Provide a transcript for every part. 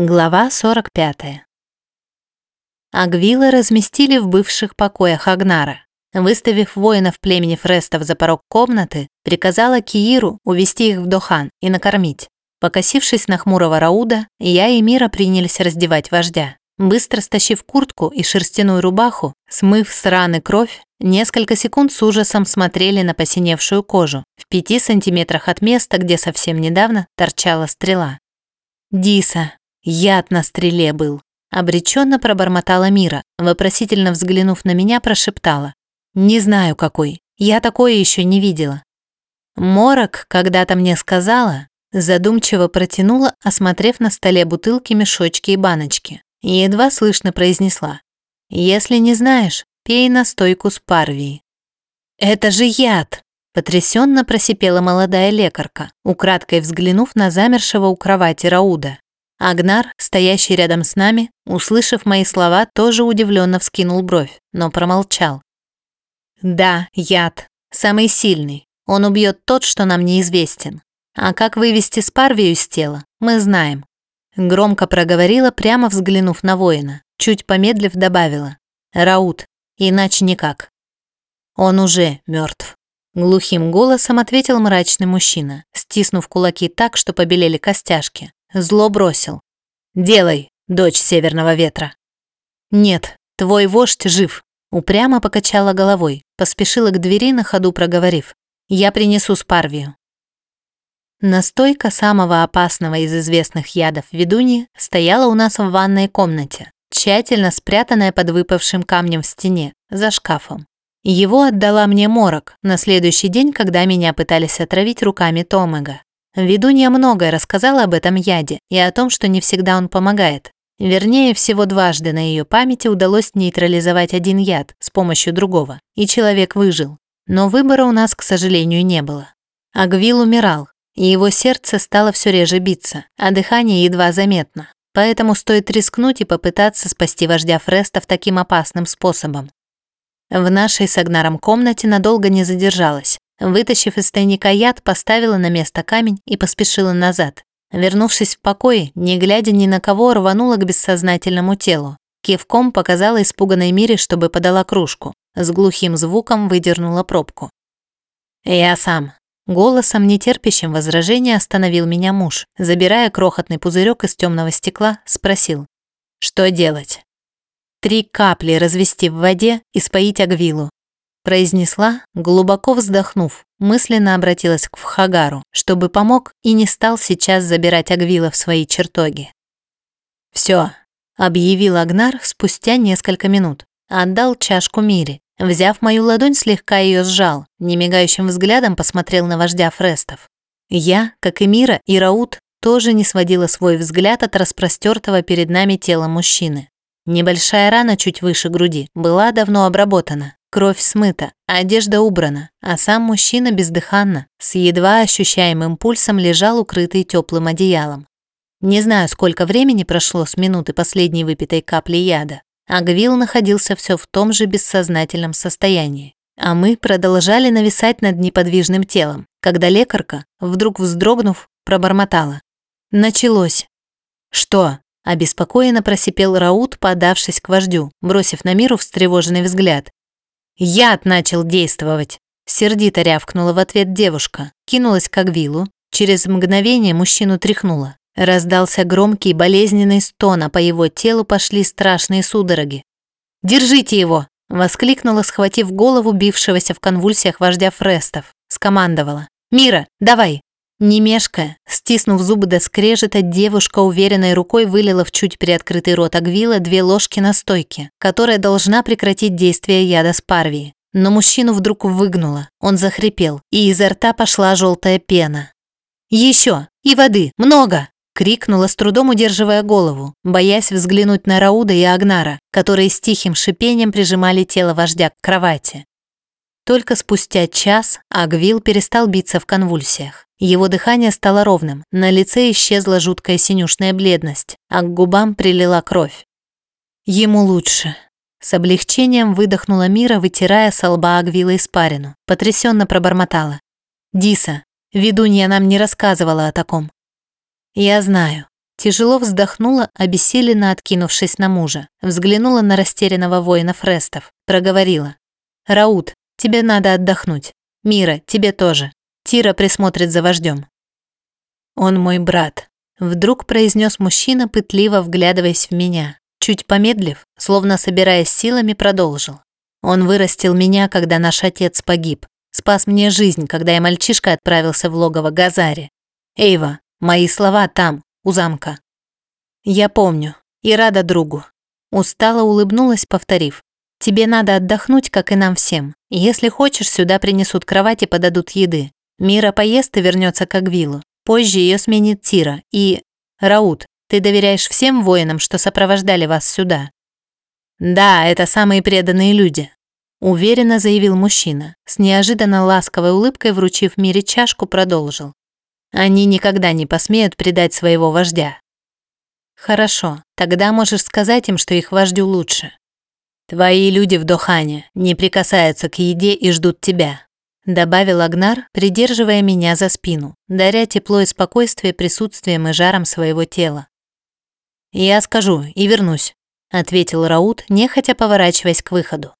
Глава 45. Агвилы разместили в бывших покоях Агнара. Выставив воинов племени Фрестов за порог комнаты, приказала Кииру увести их в Дохан и накормить. Покосившись на хмурого Рауда, я и Мира принялись раздевать вождя. Быстро стащив куртку и шерстяную рубаху, смыв с раны кровь, несколько секунд с ужасом смотрели на посиневшую кожу в пяти сантиметрах от места, где совсем недавно торчала стрела. «Диса, Яд на стреле был. Обреченно пробормотала Мира, вопросительно взглянув на меня, прошептала. Не знаю какой, я такое еще не видела. Морок когда-то мне сказала, задумчиво протянула, осмотрев на столе бутылки, мешочки и баночки, едва слышно произнесла. «Если не знаешь, пей настойку с парвией». «Это же яд!» – потрясенно просипела молодая лекарка, украдкой взглянув на замершего у кровати Рауда. Агнар, стоящий рядом с нами, услышав мои слова, тоже удивленно вскинул бровь, но промолчал. «Да, яд. Самый сильный. Он убьет тот, что нам неизвестен. А как вывести Спарвию из тела, мы знаем». Громко проговорила, прямо взглянув на воина. Чуть помедлив добавила. «Раут. Иначе никак». «Он уже мертв. Глухим голосом ответил мрачный мужчина, стиснув кулаки так, что побелели костяшки. Зло бросил. «Делай, дочь северного ветра». «Нет, твой вождь жив», упрямо покачала головой, поспешила к двери на ходу проговорив. «Я принесу спарвию». Настойка самого опасного из известных ядов ведуньи стояла у нас в ванной комнате, тщательно спрятанная под выпавшим камнем в стене, за шкафом. Его отдала мне Морок на следующий день, когда меня пытались отравить руками Томега. Ведунья многое рассказала об этом яде и о том, что не всегда он помогает. Вернее, всего дважды на ее памяти удалось нейтрализовать один яд с помощью другого, и человек выжил. Но выбора у нас, к сожалению, не было. Агвил умирал, и его сердце стало все реже биться, а дыхание едва заметно. Поэтому стоит рискнуть и попытаться спасти вождя Фрестов таким опасным способом. В нашей с Агнаром комнате надолго не задержалась. Вытащив из тайника яд, поставила на место камень и поспешила назад. Вернувшись в покой, не глядя ни на кого, рванула к бессознательному телу. Кивком показала испуганной Мире, чтобы подала кружку. С глухим звуком выдернула пробку. «Я сам». Голосом, нетерпящим возражения, остановил меня муж, забирая крохотный пузырек из темного стекла, спросил. «Что делать?» «Три капли развести в воде и споить Агвилу произнесла, глубоко вздохнув, мысленно обратилась к Вхагару, чтобы помог и не стал сейчас забирать Агвила в свои чертоги. «Все», — объявил Агнар спустя несколько минут, отдал чашку Мире, взяв мою ладонь, слегка ее сжал, немигающим взглядом посмотрел на вождя Фрестов. Я, как и Мира и Раут, тоже не сводила свой взгляд от распростертого перед нами тела мужчины. Небольшая рана чуть выше груди была давно обработана, Кровь смыта, одежда убрана, а сам мужчина бездыханно, с едва ощущаемым пульсом лежал укрытый теплым одеялом. Не знаю, сколько времени прошло с минуты последней выпитой капли яда, а Гвилл находился все в том же бессознательном состоянии. А мы продолжали нависать над неподвижным телом, когда лекарка, вдруг вздрогнув, пробормотала. «Началось!» «Что?» – обеспокоенно просипел Раут, подавшись к вождю, бросив на миру встревоженный взгляд. Яд начал действовать. Сердито рявкнула в ответ девушка, кинулась к Агвилу. Через мгновение мужчину тряхнула. Раздался громкий болезненный стон, а по его телу пошли страшные судороги. «Держите его!» – воскликнула, схватив голову бившегося в конвульсиях вождя Фрестов. Скомандовала. «Мира, давай!» Не мешкая, стиснув зубы до скрежета, девушка уверенной рукой вылила в чуть приоткрытый рот Агвила две ложки настойки, которая должна прекратить действие яда спарвии. Но мужчину вдруг выгнуло, он захрипел, и изо рта пошла желтая пена. «Еще! И воды! Много!» крикнула, с трудом удерживая голову, боясь взглянуть на Рауда и Агнара, которые с тихим шипением прижимали тело вождя к кровати. Только спустя час Агвил перестал биться в конвульсиях. Его дыхание стало ровным, на лице исчезла жуткая синюшная бледность, а к губам прилила кровь. Ему лучше. С облегчением выдохнула Мира, вытирая с лба Агвила испарину. Потрясенно пробормотала. «Диса, ведунья нам не рассказывала о таком». «Я знаю». Тяжело вздохнула, обессиленно откинувшись на мужа. Взглянула на растерянного воина Фрестов. Проговорила. «Раут, тебе надо отдохнуть. Мира, тебе тоже. Тира присмотрит за вождем. «Он мой брат», – вдруг произнес мужчина, пытливо вглядываясь в меня. Чуть помедлив, словно собираясь силами, продолжил. «Он вырастил меня, когда наш отец погиб. Спас мне жизнь, когда я мальчишка отправился в логово Газари. Эйва, мои слова там, у замка». «Я помню. И рада другу». Устало улыбнулась, повторив. «Тебе надо отдохнуть, как и нам всем. Если хочешь, сюда принесут кровать и подадут еды. Мира поест и вернется к Агвилу. Позже ее сменит Тира. И... Раут, ты доверяешь всем воинам, что сопровождали вас сюда? Да, это самые преданные люди. Уверенно заявил мужчина. С неожиданно ласковой улыбкой, вручив Мире чашку, продолжил. Они никогда не посмеют предать своего вождя. Хорошо, тогда можешь сказать им, что их вождю лучше. Твои люди в Дохане не прикасаются к еде и ждут тебя добавил Агнар, придерживая меня за спину, даря тепло и спокойствие присутствием и жаром своего тела. «Я скажу и вернусь», — ответил Раут, нехотя поворачиваясь к выходу.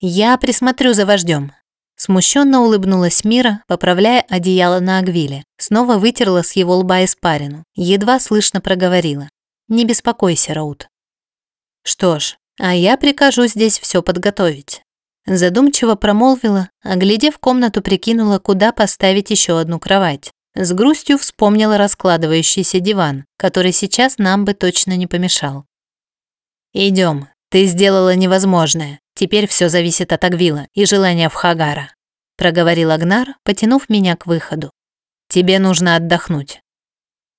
«Я присмотрю за вождем». Смущенно улыбнулась Мира, поправляя одеяло на Агвиле. Снова вытерла с его лба испарину. Едва слышно проговорила. «Не беспокойся, Раут». «Что ж, а я прикажу здесь все подготовить». Задумчиво промолвила, оглядев комнату, прикинула, куда поставить еще одну кровать. С грустью вспомнила раскладывающийся диван, который сейчас нам бы точно не помешал. Идем, ты сделала невозможное. Теперь все зависит от Агвила и желания Вхагара», проговорил Агнар, потянув меня к выходу. «Тебе нужно отдохнуть».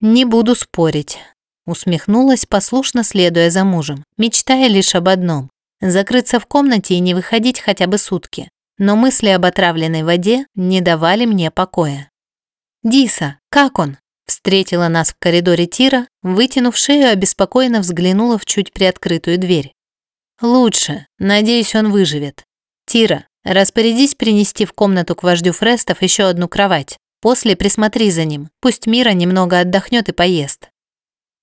«Не буду спорить», усмехнулась, послушно следуя за мужем, мечтая лишь об одном закрыться в комнате и не выходить хотя бы сутки. Но мысли об отравленной воде не давали мне покоя. «Диса, как он?» Встретила нас в коридоре Тира, вытянув шею, обеспокоенно взглянула в чуть приоткрытую дверь. «Лучше. Надеюсь, он выживет. Тира, распорядись принести в комнату к вождю Фрестов еще одну кровать. После присмотри за ним. Пусть Мира немного отдохнет и поест».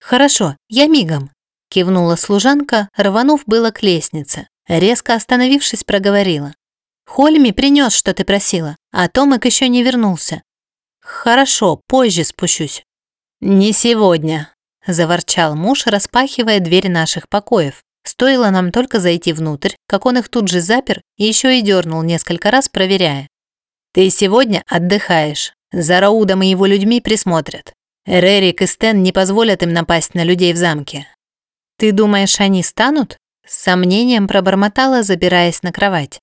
«Хорошо, я мигом», Кивнула служанка, рванув было к лестнице. Резко остановившись, проговорила. «Хольми принес, что ты просила, а Томик еще не вернулся». «Хорошо, позже спущусь». «Не сегодня», – заворчал муж, распахивая дверь наших покоев. Стоило нам только зайти внутрь, как он их тут же запер и еще и дернул несколько раз, проверяя. «Ты сегодня отдыхаешь. За Раудом и его людьми присмотрят. Рерик и Стэн не позволят им напасть на людей в замке. «Ты думаешь, они станут?» С сомнением пробормотала, забираясь на кровать.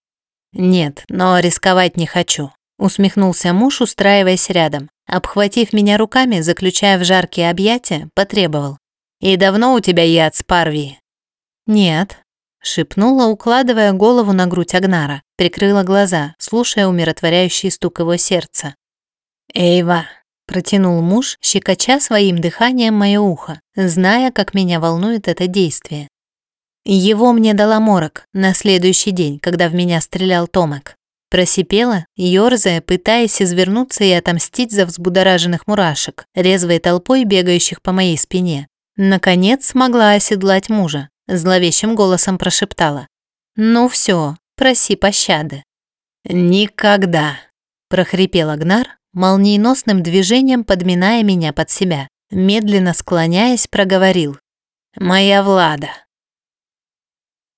«Нет, но рисковать не хочу», усмехнулся муж, устраиваясь рядом. Обхватив меня руками, заключая в жаркие объятия, потребовал. «И давно у тебя яд с парви?» «Нет», — шепнула, укладывая голову на грудь Агнара, прикрыла глаза, слушая умиротворяющий стук его сердца. «Эйва, Протянул муж, щекоча своим дыханием мое ухо, зная, как меня волнует это действие. Его мне дала морок на следующий день, когда в меня стрелял Томак. Просипела, ёрзая, пытаясь извернуться и отомстить за взбудораженных мурашек, резвой толпой бегающих по моей спине. Наконец смогла оседлать мужа, зловещим голосом прошептала. «Ну все, проси пощады». «Никогда», – прохрипел Агнар, молниеносным движением подминая меня под себя. Медленно склоняясь, проговорил. «Моя Влада,